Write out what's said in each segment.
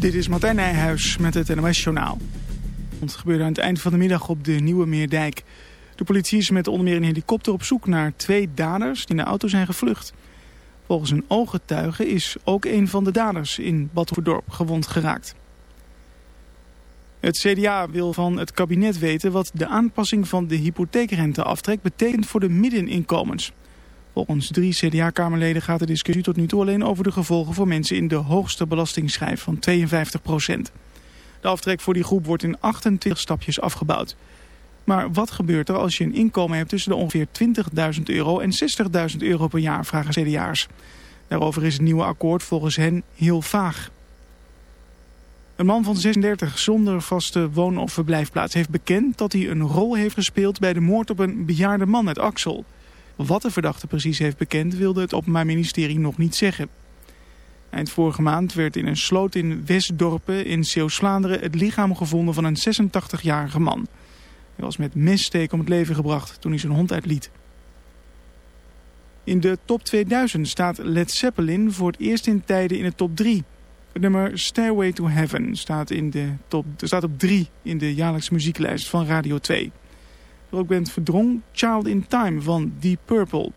Dit is Martijn Nijhuis met het NOS-journaal. Het gebeurde aan het eind van de middag op de Nieuwe Meerdijk. De politie is met onder meer een helikopter op zoek naar twee daders die in de auto zijn gevlucht. Volgens een ooggetuige is ook een van de daders in Badhoevedorp gewond geraakt. Het CDA wil van het kabinet weten wat de aanpassing van de hypotheekrenteaftrek betekent voor de middeninkomens. Volgens drie CDA-kamerleden gaat de discussie tot nu toe alleen over de gevolgen voor mensen in de hoogste belastingschijf van 52 procent. De aftrek voor die groep wordt in 28 stapjes afgebouwd. Maar wat gebeurt er als je een inkomen hebt tussen de ongeveer 20.000 euro en 60.000 euro per jaar, vragen CDA'ers. Daarover is het nieuwe akkoord volgens hen heel vaag. Een man van 36 zonder vaste woon- of verblijfplaats heeft bekend dat hij een rol heeft gespeeld bij de moord op een bejaarde man uit Axel. Wat de verdachte precies heeft bekend wilde het Openbaar Ministerie nog niet zeggen. Eind vorige maand werd in een sloot in Westdorpen in Zeeuws-Vlaanderen het lichaam gevonden van een 86-jarige man. Hij was met messteek om het leven gebracht toen hij zijn hond uitliet. In de top 2000 staat Led Zeppelin voor het eerst in tijden in de top 3. Het nummer Stairway to Heaven staat, in de top, staat op 3 in de jaarlijkse muzieklijst van Radio 2. Rockband verdrong Child in Time van Deep Purple.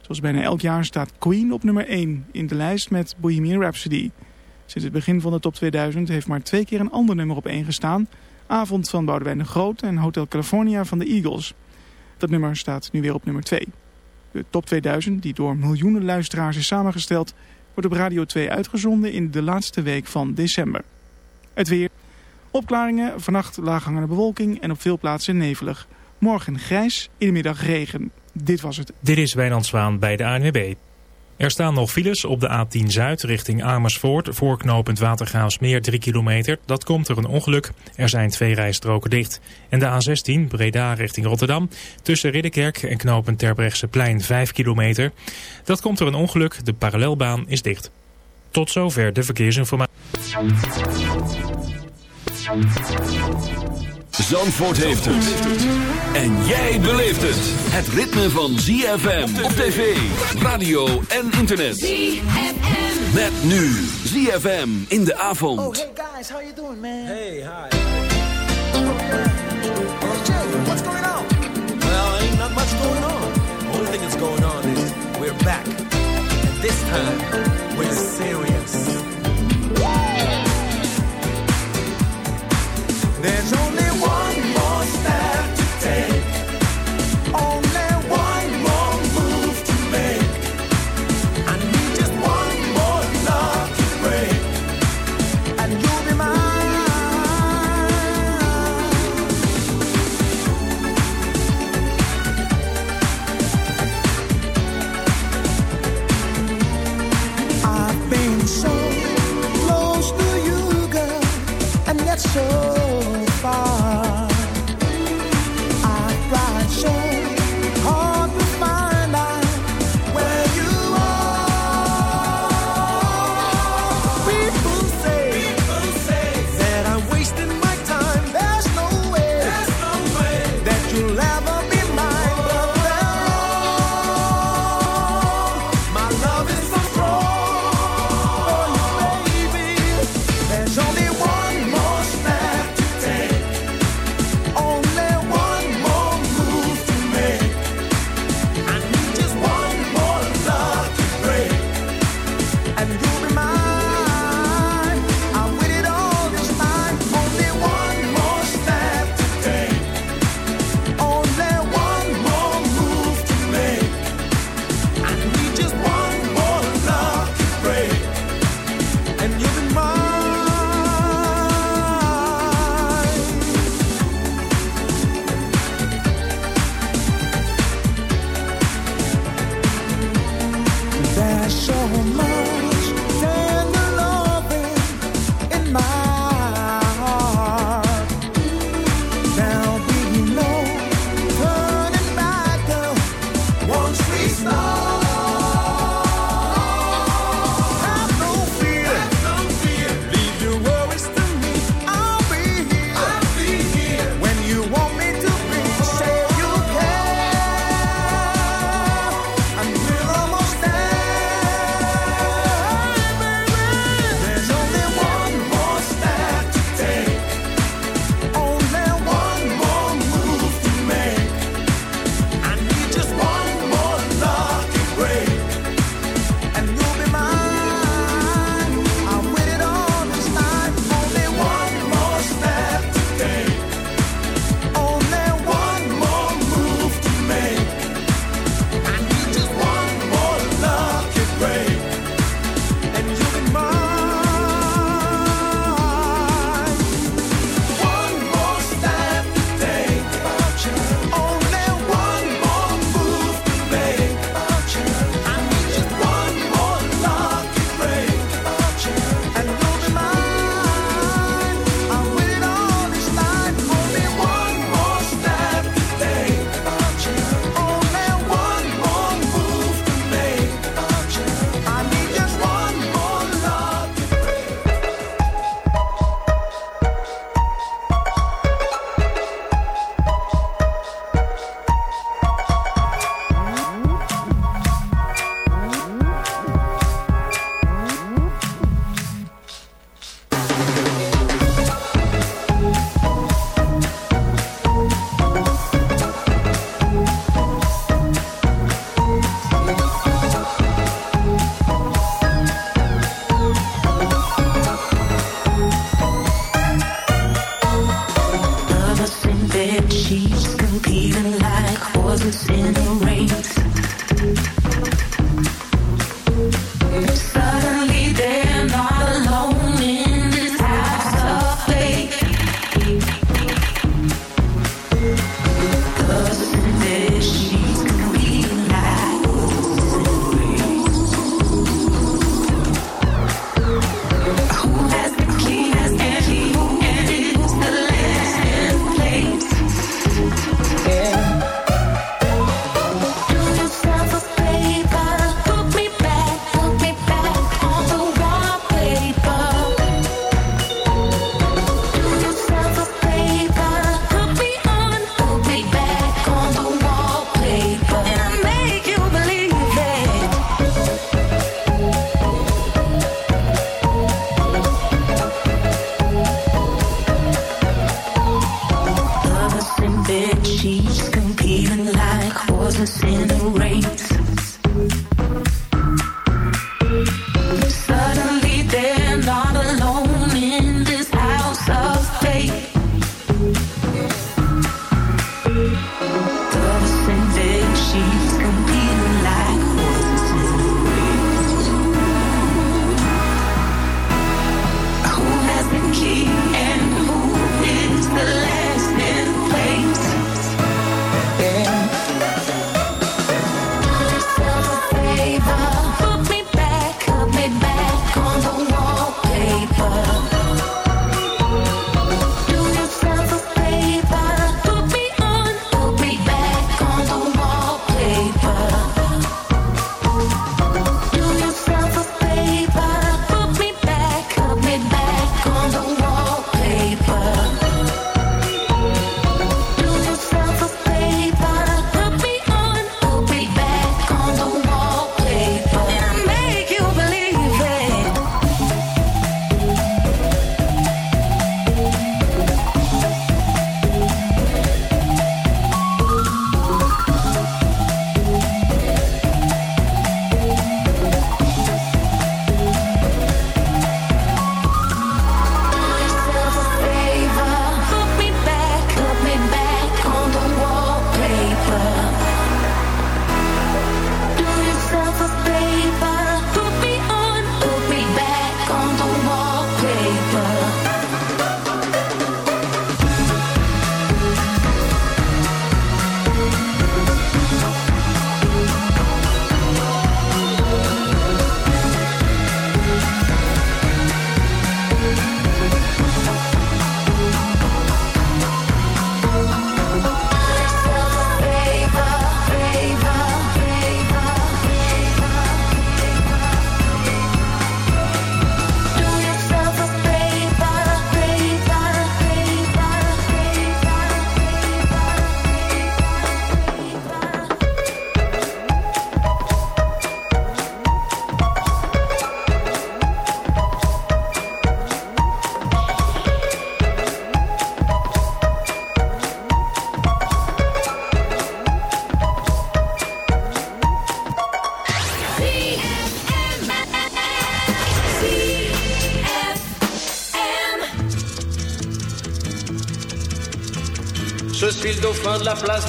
Zoals bijna elk jaar staat Queen op nummer 1 in de lijst met Bohemian Rhapsody. Sinds het begin van de top 2000 heeft maar twee keer een ander nummer op 1 gestaan. Avond van Boudewijn de Groot en Hotel California van de Eagles. Dat nummer staat nu weer op nummer 2. De top 2000, die door miljoenen luisteraars is samengesteld... wordt op Radio 2 uitgezonden in de laatste week van december. Het weer. Opklaringen, vannacht laaghangende bewolking en op veel plaatsen nevelig. Morgen grijs, in de middag regen. Dit was het. Dit is Wijnand Zwaan bij de ANWB. Er staan nog files op de A10 Zuid richting Amersfoort. Voorknopend Watergraafsmeer 3 kilometer. Dat komt door een ongeluk. Er zijn twee rijstroken dicht. En de A16 Breda richting Rotterdam. Tussen Ridderkerk en knooppunt Terbrechtseplein 5 kilometer. Dat komt door een ongeluk. De parallelbaan is dicht. Tot zover de verkeersinformatie. Zandvoort heeft het. En jij beleeft het. Het ritme van ZFM op tv, radio en internet. ZFM. Met nu ZFM in de avond. Oh, hey guys, how you doing, man? Hey, hi. Hey, Jay, what's going on? Well, ain't not much going on. The only thing that's going on is we're back. And this time, Oh.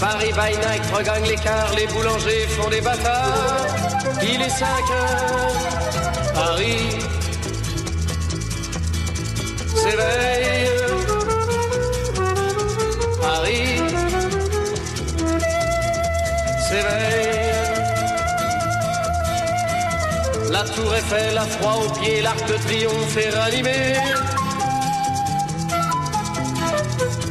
Paris by night regagne l'écart, les boulangers font des bâtards. Il est 5 heures, Paris s'éveille. Paris s'éveille. La tour Eiffel a froid aux pieds, l'arc de triomphe est ranimé.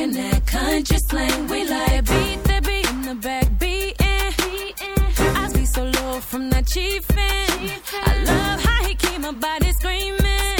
talking that country slang. We like beat that beat in the back beating. I be so low from that chiefin'. I love how he keep my body screaming.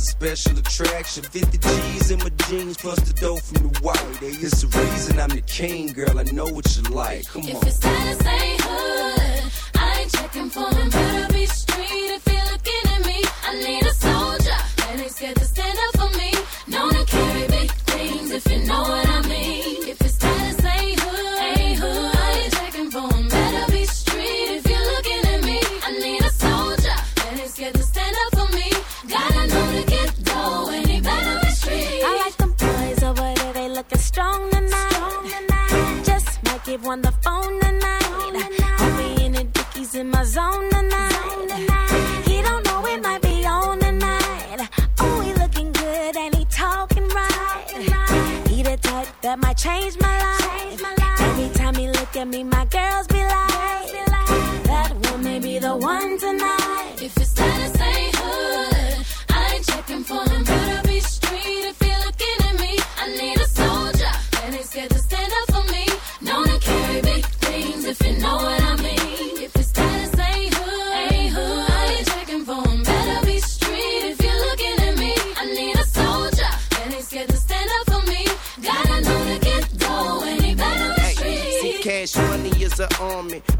A special attraction. 50 G's in my jeans plus the dough from the white. It's the reason I'm the king, girl. I know what you like. Come If on. it's status ain't hood, looking strong tonight. Just might give one the phone tonight. In the dickies in my zone tonight. He don't know it might be on tonight. Oh, he looking good and he talking right. He the type that might change my life. Every time he look at me, my girls be like, that one may be the one tonight. If it's status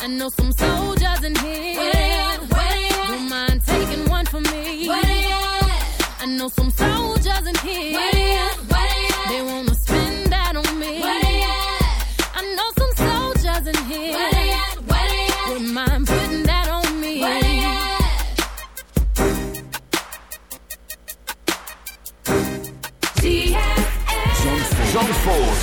I know some soldiers in here. Where they at? Where they at? Don't mind taking one for me. Where they at? I know some soldiers in here. Where they at? Where they at? They wanna spend that on me. Where they at? I know some soldiers in here. Where they at? Where they at? Wouldn't mind putting that on me. Where they at? ZFM. Zandvoort.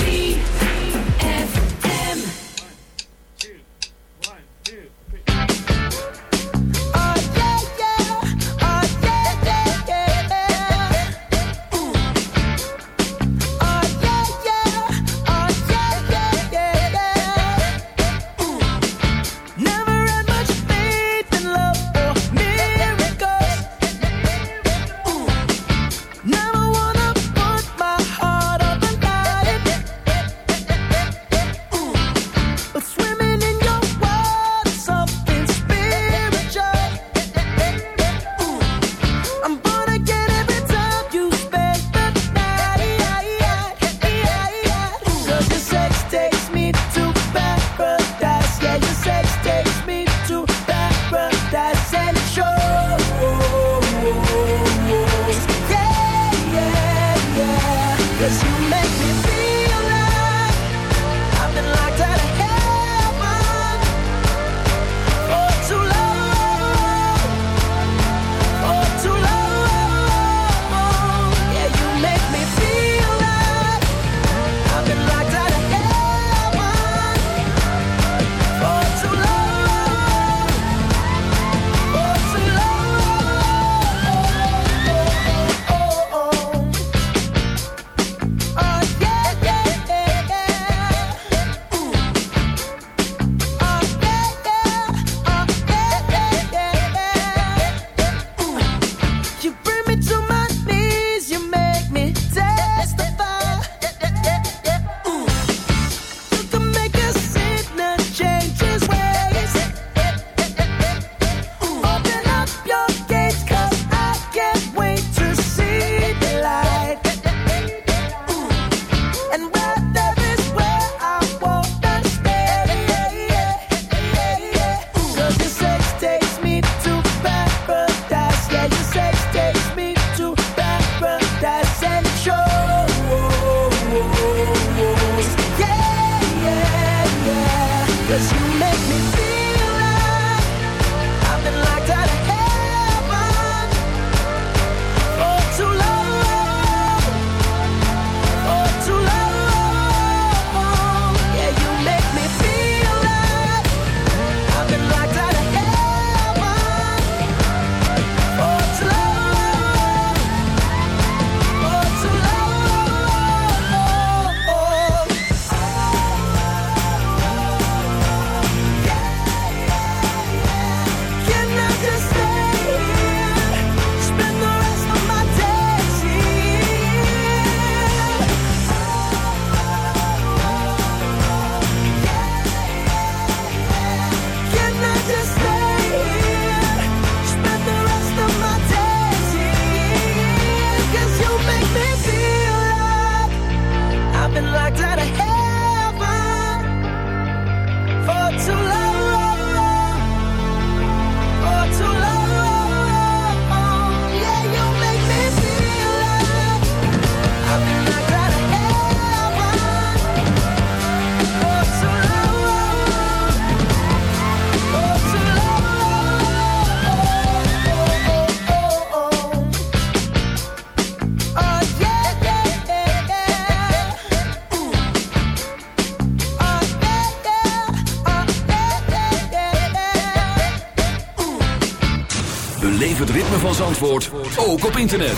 Beleef het ritme van Zandvoort, ook op internet.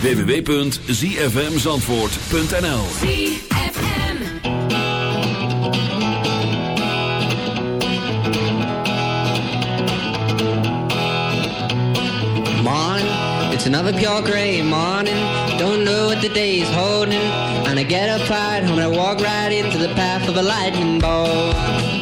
www.zfmzandvoort.nl Morning, it's another pure gray morning. Don't know what the day is holding. And I get up right home and I walk right into the path of a lightning bolt.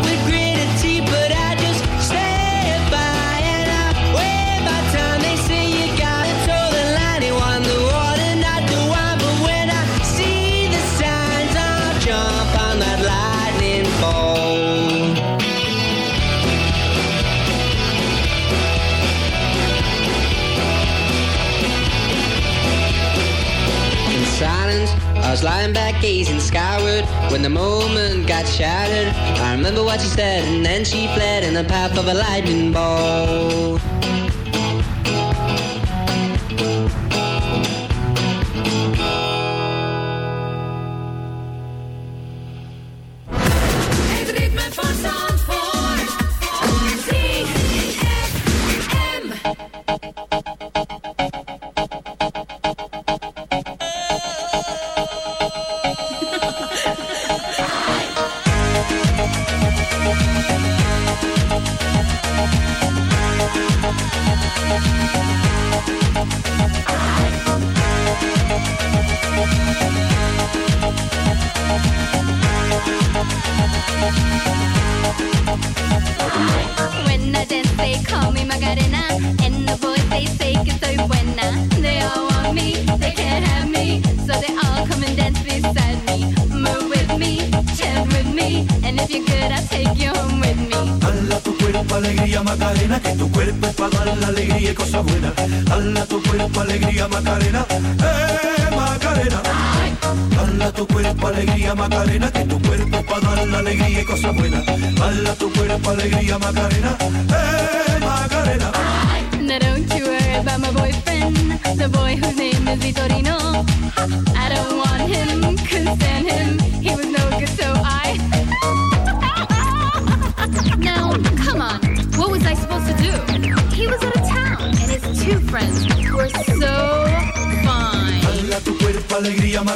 skyward when the moment got shattered. I remember what she said, and then she fled in the path of a lightning bolt.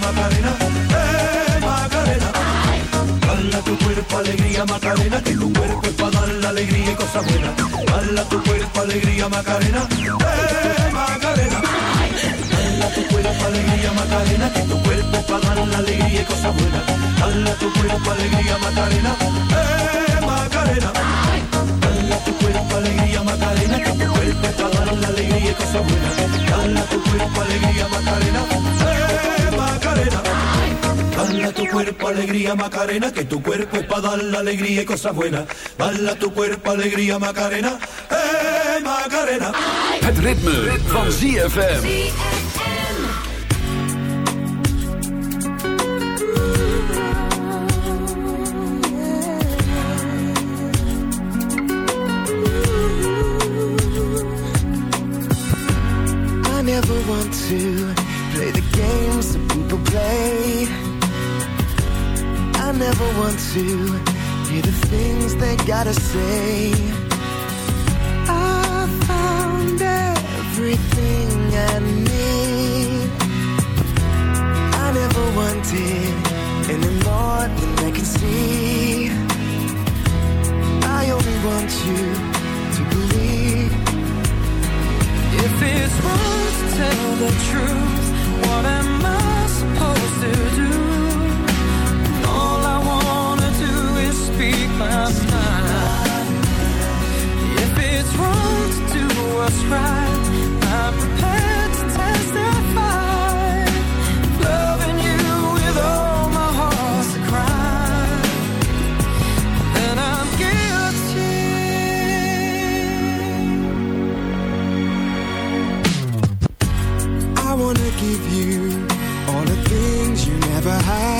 Macarena, eh Macarena. Dala tu cuerpo alegría Macarena, que tu cuerpo es para dar la alegría y cosas buenas. Dala tu cuerpo alegría Macarena, eh Macarena. Dala tu cuerpo alegría Macarena, que tu cuerpo es para dar la alegría y cosas buenas. Dala tu cuerpo alegría Macarena, eh Macarena. Dala tu cuerpo alegría Macarena, que tu cuerpo es para dar la alegría y cosas buenas. Dala tu cuerpo alegría Macarena, cuerpo alegría Macarena, que tu cuerpo es para dar la alegría y cosas buenas. Dala tu cuerpo alegría Macarena, eh Macarena. Het ritme, van ZFM. I never want to never want to hear the things they gotta say. I found everything I need. I never wanted any more than I can see. I only want you to believe. If it's wrong to tell the truth, what am I supposed to do? If it's wrong to do right, I'm prepared to testify. Loving you with all my heart's a crime. Then I'm guilty. I wanna give you all the things you never had.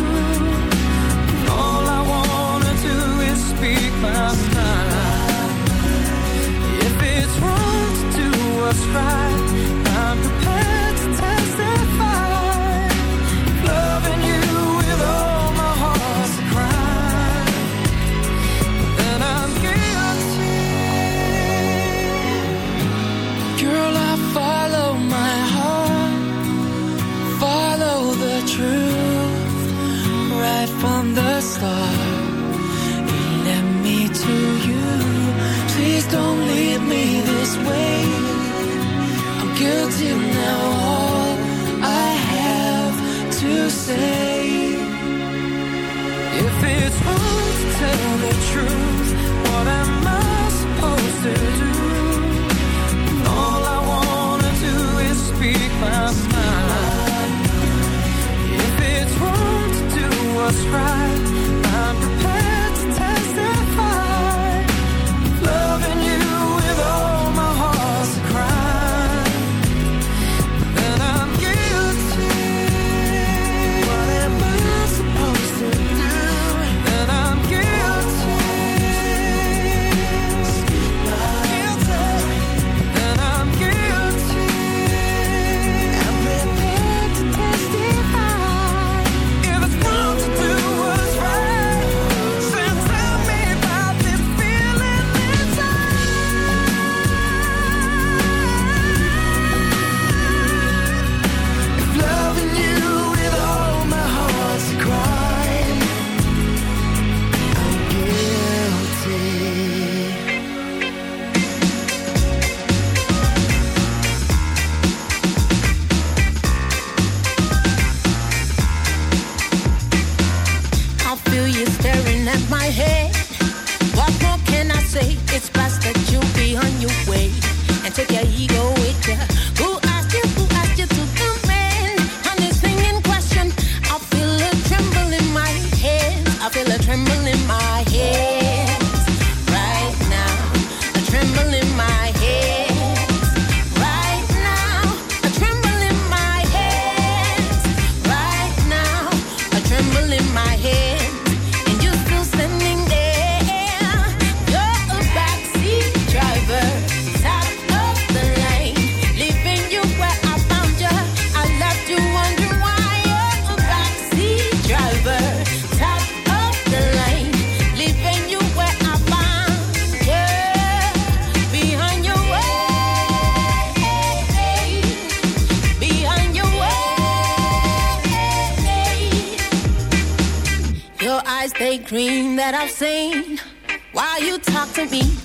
My mind. If it's wrong to do what's right, say. If it's wrong to tell the truth, what am I supposed to do? All I wanna do is speak my mind. If it's wrong to do what's right,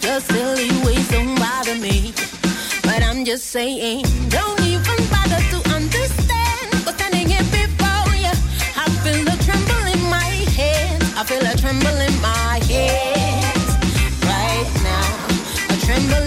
your silly ways don't bother me. But I'm just saying, don't even bother to understand. Cause standing here before you, I feel a tremble in my hands. I feel a tremble in my hands. Right now, a tremble